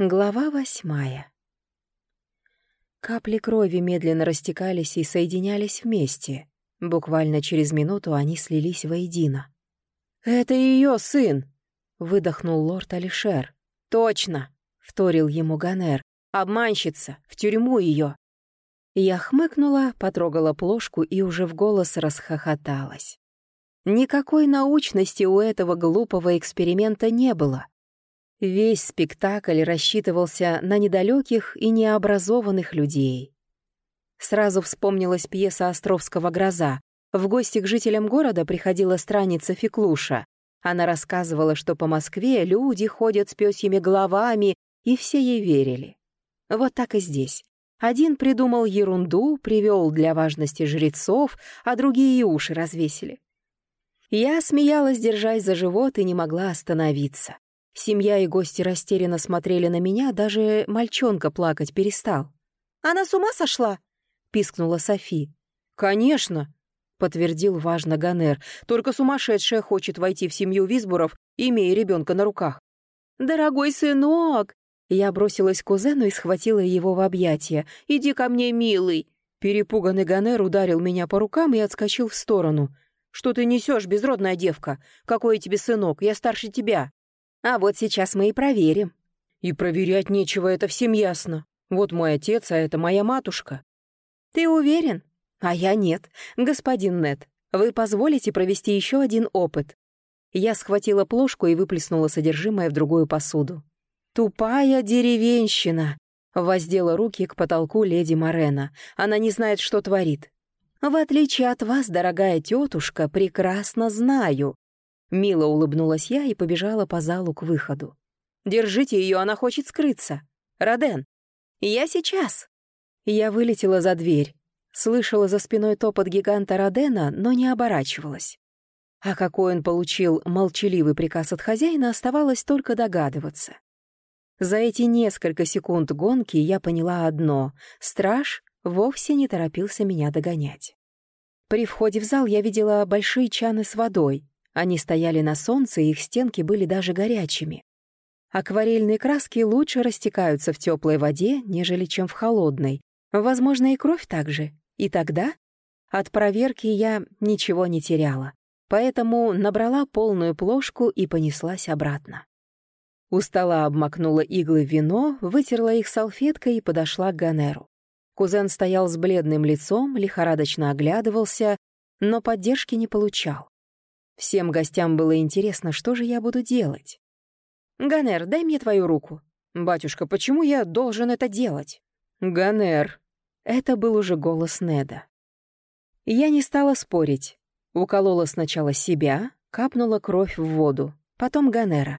Глава восьмая. Капли крови медленно растекались и соединялись вместе. Буквально через минуту они слились воедино. «Это ее сын!» — выдохнул лорд Алишер. «Точно!» — вторил ему Ганер. «Обманщица! В тюрьму ее!» Я хмыкнула, потрогала плошку и уже в голос расхохоталась. Никакой научности у этого глупого эксперимента не было. Весь спектакль рассчитывался на недалеких и необразованных людей. Сразу вспомнилась пьеса Островского «Гроза». В гости к жителям города приходила страница Феклуша. Она рассказывала, что по Москве люди ходят с пёсьими головами, и все ей верили. Вот так и здесь. Один придумал ерунду, привел для важности жрецов, а другие и уши развесили. Я смеялась, держась за живот, и не могла остановиться. Семья и гости растерянно смотрели на меня, даже мальчонка плакать перестал. «Она с ума сошла?» — пискнула Софи. «Конечно!» — подтвердил важно Ганер. «Только сумасшедшая хочет войти в семью Висбуров, имея ребенка на руках». «Дорогой сынок!» Я бросилась к кузену и схватила его в объятия. «Иди ко мне, милый!» Перепуганный Ганер ударил меня по рукам и отскочил в сторону. «Что ты несешь, безродная девка? Какой тебе сынок? Я старше тебя!» А вот сейчас мы и проверим. И проверять нечего, это всем ясно. Вот мой отец, а это моя матушка. Ты уверен? А я нет. Господин Нет, вы позволите провести еще один опыт? Я схватила плошку и выплеснула содержимое в другую посуду. «Тупая деревенщина!» — воздела руки к потолку леди Морена. «Она не знает, что творит. В отличие от вас, дорогая тетушка, прекрасно знаю, Мило улыбнулась я и побежала по залу к выходу. «Держите ее, она хочет скрыться. Роден!» «Я сейчас!» Я вылетела за дверь. Слышала за спиной топот гиганта Родена, но не оборачивалась. А какой он получил молчаливый приказ от хозяина, оставалось только догадываться. За эти несколько секунд гонки я поняла одно — страж вовсе не торопился меня догонять. При входе в зал я видела большие чаны с водой, они стояли на солнце, и их стенки были даже горячими. Акварельные краски лучше растекаются в теплой воде, нежели чем в холодной. Возможно, и кровь также. И тогда от проверки я ничего не теряла, поэтому набрала полную плошку и понеслась обратно. У стола обмакнула иглы в вино, вытерла их салфеткой и подошла к Ганеру. Кузен стоял с бледным лицом, лихорадочно оглядывался, но поддержки не получал. Всем гостям было интересно, что же я буду делать. «Ганер, дай мне твою руку». «Батюшка, почему я должен это делать?» «Ганер». Это был уже голос Неда. Я не стала спорить. Уколола сначала себя, капнула кровь в воду, потом Ганера.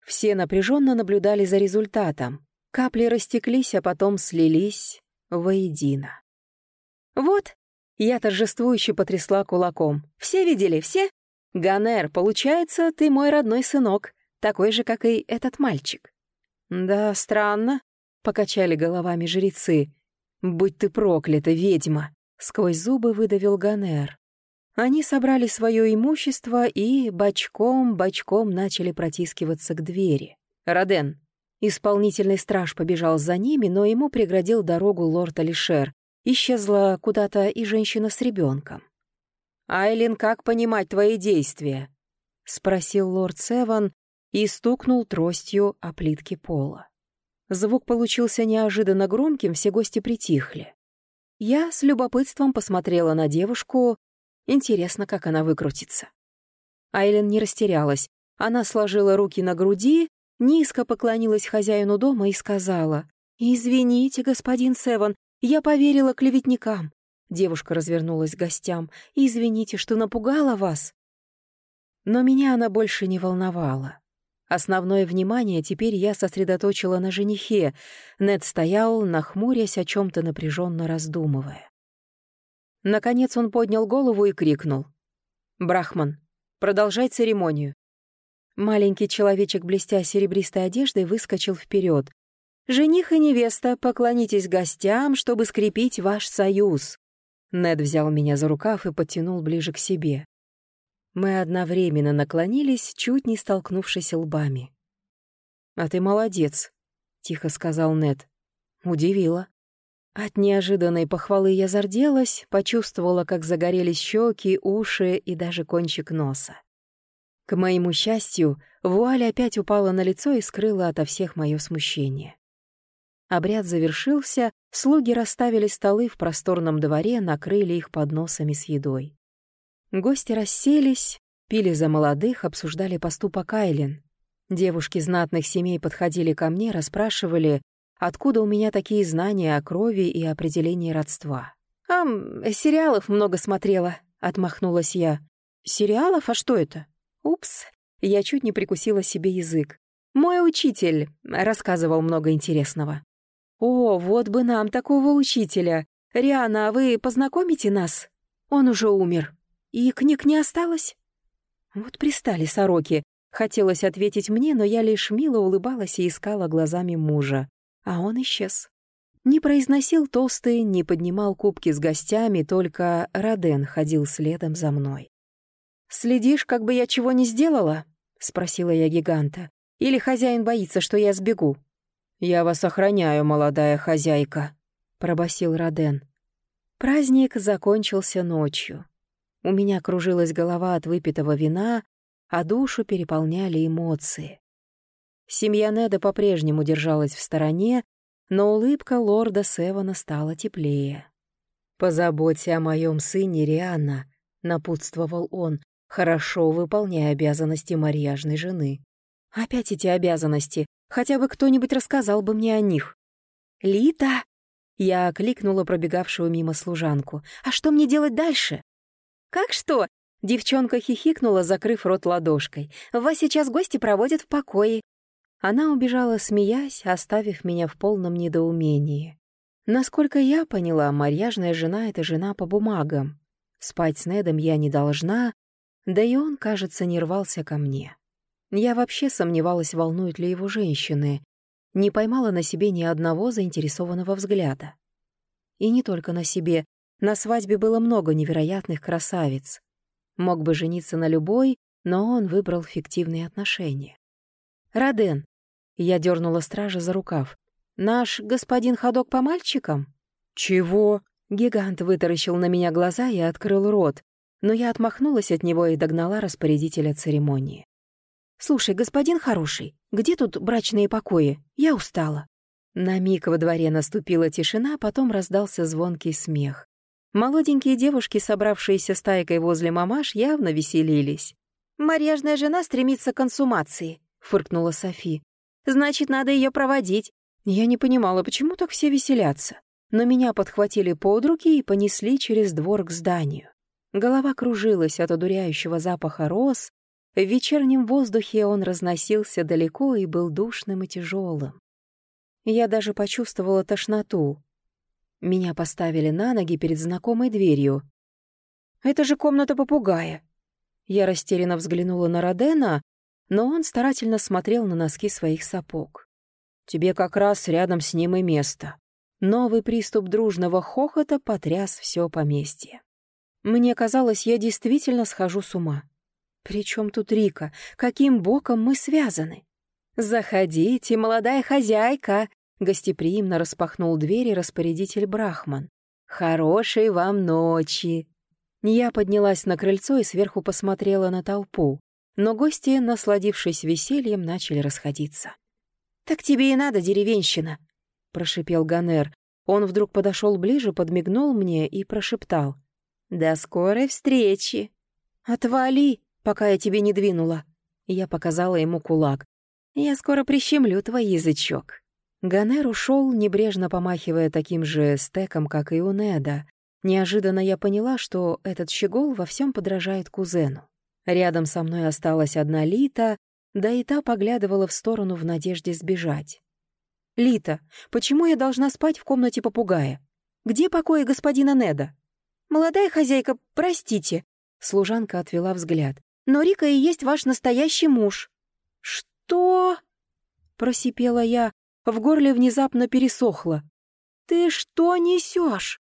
Все напряженно наблюдали за результатом. Капли растеклись, а потом слились воедино. «Вот!» — я торжествующе потрясла кулаком. «Все видели? Все?» «Ганер, получается, ты мой родной сынок, такой же, как и этот мальчик». «Да, странно», — покачали головами жрецы. «Будь ты проклята, ведьма!» — сквозь зубы выдавил Ганер. Они собрали свое имущество и бочком-бочком начали протискиваться к двери. «Роден!» Исполнительный страж побежал за ними, но ему преградил дорогу лорд Алишер. Исчезла куда-то и женщина с ребенком. «Айлин, как понимать твои действия?» — спросил лорд Севан и стукнул тростью о плитке пола. Звук получился неожиданно громким, все гости притихли. Я с любопытством посмотрела на девушку. Интересно, как она выкрутится. Айлен не растерялась. Она сложила руки на груди, низко поклонилась хозяину дома и сказала, «Извините, господин Севан, я поверила клеветникам. Девушка развернулась к гостям. «Извините, что напугала вас». Но меня она больше не волновала. Основное внимание теперь я сосредоточила на женихе. Нед стоял, нахмурясь, о чем то напряженно раздумывая. Наконец он поднял голову и крикнул. «Брахман, продолжай церемонию». Маленький человечек, блестя серебристой одеждой, выскочил вперед. «Жених и невеста, поклонитесь гостям, чтобы скрепить ваш союз». Нед взял меня за рукав и подтянул ближе к себе. Мы одновременно наклонились, чуть не столкнувшись лбами. «А ты молодец», тихо сказал Нед. Удивила. От неожиданной похвалы я зарделась, почувствовала, как загорелись щеки, уши и даже кончик носа. К моему счастью, вуаль опять упала на лицо и скрыла ото всех мое смущение. Обряд завершился, слуги расставили столы в просторном дворе, накрыли их подносами с едой. Гости расселись, пили за молодых, обсуждали поступок Айлен. Девушки знатных семей подходили ко мне, расспрашивали, откуда у меня такие знания о крови и определении родства. «Ам, сериалов много смотрела», — отмахнулась я. «Сериалов? А что это?» «Упс, я чуть не прикусила себе язык. Мой учитель рассказывал много интересного». «О, вот бы нам такого учителя! Риана, а вы познакомите нас? Он уже умер. И книг не осталось?» Вот пристали сороки. Хотелось ответить мне, но я лишь мило улыбалась и искала глазами мужа. А он исчез. Не произносил тосты, не поднимал кубки с гостями, только Роден ходил следом за мной. «Следишь, как бы я чего не сделала?» — спросила я гиганта. «Или хозяин боится, что я сбегу?» «Я вас охраняю, молодая хозяйка», — пробасил Роден. Праздник закончился ночью. У меня кружилась голова от выпитого вина, а душу переполняли эмоции. Семья Неда по-прежнему держалась в стороне, но улыбка лорда Севана стала теплее. «Позаботься о моем сыне, Рианна», — напутствовал он, хорошо выполняя обязанности марьяжной жены. «Опять эти обязанности. Хотя бы кто-нибудь рассказал бы мне о них. «Лита!» Я окликнула пробегавшую мимо служанку. «А что мне делать дальше?» «Как что?» Девчонка хихикнула, закрыв рот ладошкой. «Вас сейчас гости проводят в покое». Она убежала, смеясь, оставив меня в полном недоумении. Насколько я поняла, марьяжная жена — это жена по бумагам. Спать с Недом я не должна, да и он, кажется, не рвался ко мне. Я вообще сомневалась, волнуют ли его женщины. Не поймала на себе ни одного заинтересованного взгляда. И не только на себе. На свадьбе было много невероятных красавиц. Мог бы жениться на любой, но он выбрал фиктивные отношения. «Роден!» Я дернула стража за рукав. «Наш господин ходок по мальчикам?» «Чего?» Гигант вытаращил на меня глаза и открыл рот, но я отмахнулась от него и догнала распорядителя церемонии. «Слушай, господин хороший, где тут брачные покои? Я устала». На миг во дворе наступила тишина, потом раздался звонкий смех. Молоденькие девушки, собравшиеся стайкой возле мамаш, явно веселились. «Марьяжная жена стремится к консумации», — фыркнула Софи. «Значит, надо ее проводить». Я не понимала, почему так все веселятся. Но меня подхватили под руки и понесли через двор к зданию. Голова кружилась от одуряющего запаха роз, в вечернем воздухе он разносился далеко и был душным и тяжелым. Я даже почувствовала тошноту. Меня поставили на ноги перед знакомой дверью. «Это же комната попугая!» Я растерянно взглянула на Родена, но он старательно смотрел на носки своих сапог. «Тебе как раз рядом с ним и место». Новый приступ дружного хохота потряс все поместье. Мне казалось, я действительно схожу с ума. «При чем тут Рика? Каким боком мы связаны?» «Заходите, молодая хозяйка!» — гостеприимно распахнул двери распорядитель Брахман. «Хорошей вам ночи!» Я поднялась на крыльцо и сверху посмотрела на толпу, но гости, насладившись весельем, начали расходиться. «Так тебе и надо, деревенщина!» — прошипел Ганер. Он вдруг подошел ближе, подмигнул мне и прошептал. «До скорой встречи!» «Отвали!» Пока я тебе не двинула». Я показала ему кулак. «Я скоро прищемлю твой язычок». Ганер ушел, небрежно помахивая таким же стеком, как и у Неда. Неожиданно я поняла, что этот щегол во всем подражает кузену. Рядом со мной осталась одна Лита, да и та поглядывала в сторону в надежде сбежать. «Лита, почему я должна спать в комнате попугая? Где покои господина Неда?» «Молодая хозяйка, простите», — служанка отвела взгляд но Рика и есть ваш настоящий муж». «Что?» — просипела я, в горле внезапно пересохло. «Ты что несешь?»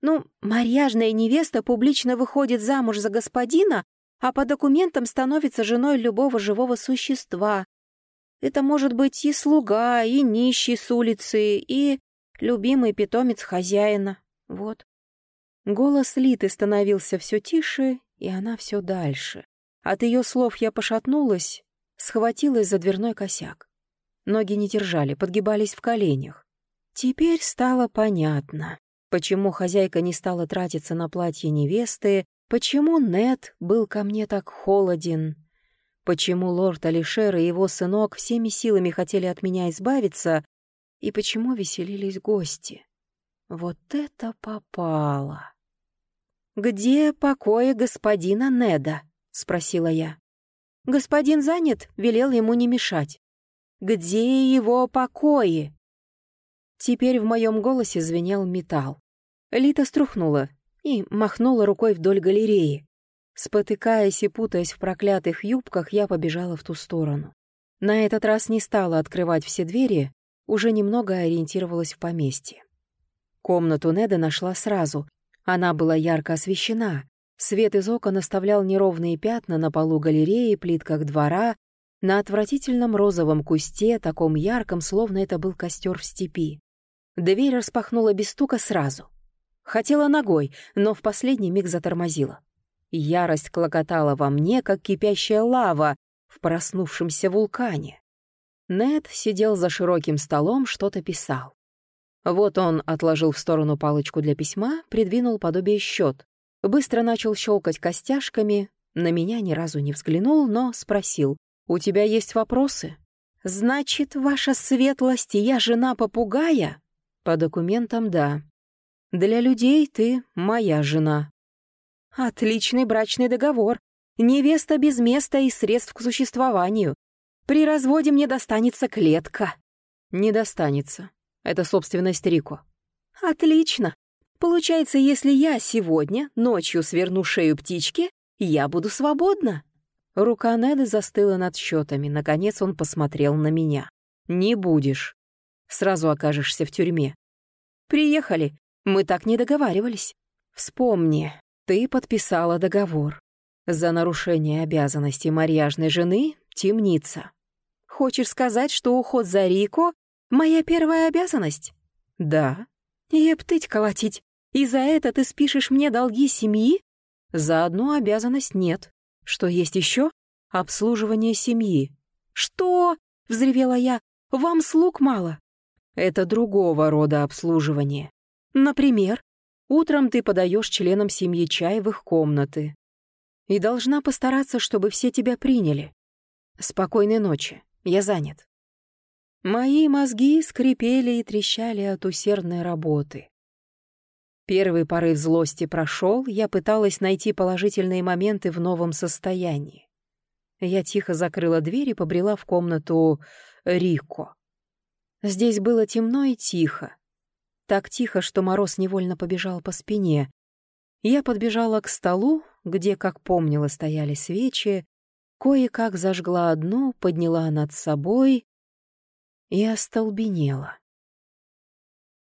«Ну, марьяжная невеста публично выходит замуж за господина, а по документам становится женой любого живого существа. Это может быть и слуга, и нищий с улицы, и любимый питомец хозяина. Вот. Голос Литы становился все тише, и она все дальше. От ее слов я пошатнулась, схватилась за дверной косяк. Ноги не держали, подгибались в коленях. Теперь стало понятно, почему хозяйка не стала тратиться на платье невесты, почему Нет был ко мне так холоден, почему лорд Алишер и его сынок всеми силами хотели от меня избавиться, и почему веселились гости. Вот это попало! «Где покои господина Неда?» — спросила я. «Господин занят, велел ему не мешать. Где его покои?» Теперь в моем голосе звенел металл. Лита струхнула и махнула рукой вдоль галереи. Спотыкаясь и путаясь в проклятых юбках, я побежала в ту сторону. На этот раз не стала открывать все двери, уже немного ориентировалась в поместье. Комнату Неда нашла сразу. Она была ярко освещена. Свет из окон оставлял неровные пятна на полу галереи, плитках двора, на отвратительном розовом кусте, таком ярком, словно это был костер в степи. Дверь распахнула без стука сразу. Хотела ногой, но в последний миг затормозила. Ярость клокотала во мне, как кипящая лава в проснувшемся вулкане. Нед сидел за широким столом, что-то писал. Вот он отложил в сторону палочку для письма, придвинул подобие счет, быстро начал щелкать костяшками, на меня ни разу не взглянул, но спросил, «У тебя есть вопросы?» «Значит, ваша светлость, я жена попугая?» По документам, да. Для людей ты моя жена. Отличный брачный договор. Невеста без места и средств к существованию. При разводе мне достанется клетка. Не достанется. Это собственность Рико. Отлично. Получается, если я сегодня ночью сверну шею птички, я буду свободна. Рука Неды застыла над счетами. Наконец он посмотрел на меня. «Не будешь. Сразу окажешься в тюрьме. Приехали. Мы так не договаривались. Вспомни, ты подписала договор. За нарушение обязанностей марьяжной жены — темница. Хочешь сказать, что уход за Рико — моя первая обязанность? Да. Ептыть колотить. И за это ты спишешь мне долги семьи? За одну обязанность нет. Что есть еще? Обслуживание семьи. Что? — взревела я. Вам слуг мало? Это другого рода обслуживание. Например, утром ты подаешь членам семьи чай в их комнаты. И должна постараться, чтобы все тебя приняли. Спокойной ночи, я занят. Мои мозги скрипели и трещали от усердной работы. Первый порыв злости прошел, я пыталась найти положительные моменты в новом состоянии. Я тихо закрыла дверь и побрела в комнату Рико. Здесь было темно и тихо. Так тихо, что мороз невольно побежал по спине. Я подбежала к столу, где, как помнила, стояли свечи, кое-как зажгла одну, подняла над собой и остолбенела.